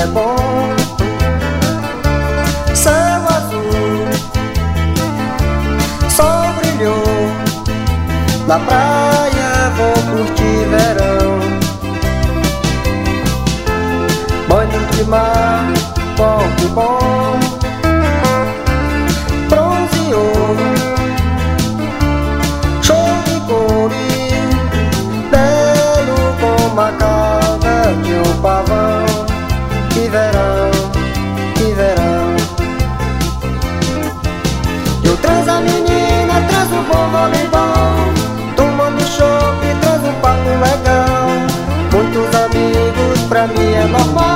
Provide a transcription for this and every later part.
é bom. Céu azul, sol brilhou. Na praia vou curtir verão. Banho de mar, que bom. Bronzeou, show de cores, belo como a pra mim é normal.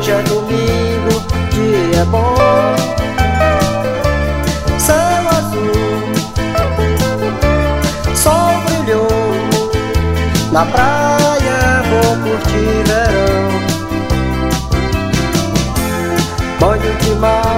Hoje é domingo, dia bom. Céu azul, sol brilhou. Na praia vou curtir verão. Banho de mar.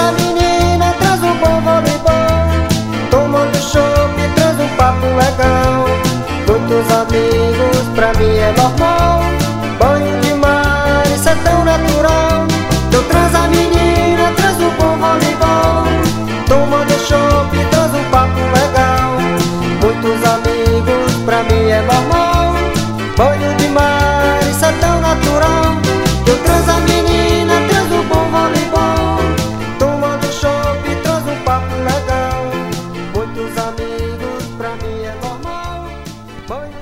Essa menina é traz um bom voleibol. Tomando chope, traz um papo legal. Muitos amigos, pra mim é normal. Banho de mar, isso é tão natural. Eu traz a menina, traz um bom voleibol. Tomando chope, traz um papo legal. Muitos amigos, pra mim é normal. Bye.